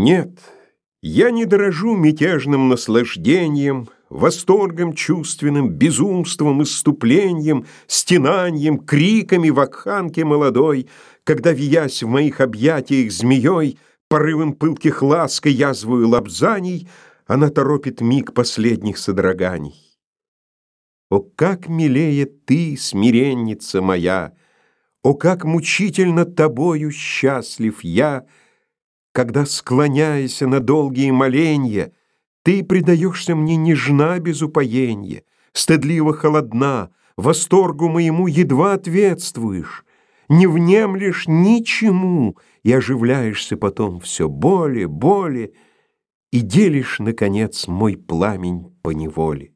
Нет, я не дорожу мятежным наслаждением, Восторгом чувственным, безумством, исступлением, Стенанием, криками вакханки молодой, Когда, виясь в моих объятиях змеей, Порывом пылких ласк и язвою лобзаний, Она торопит миг последних содроганий. О, как милее ты, смиренница моя! О, как мучительно тобою счастлив я, Когда, склоняясь на долгие моленья, Ты предаешься мне нежна без упоенья, Стыдливо холодна, восторгу моему едва ответствуешь, Не внемлешь ничему и оживляешься потом все более, более И делишь, наконец, мой пламень по неволе.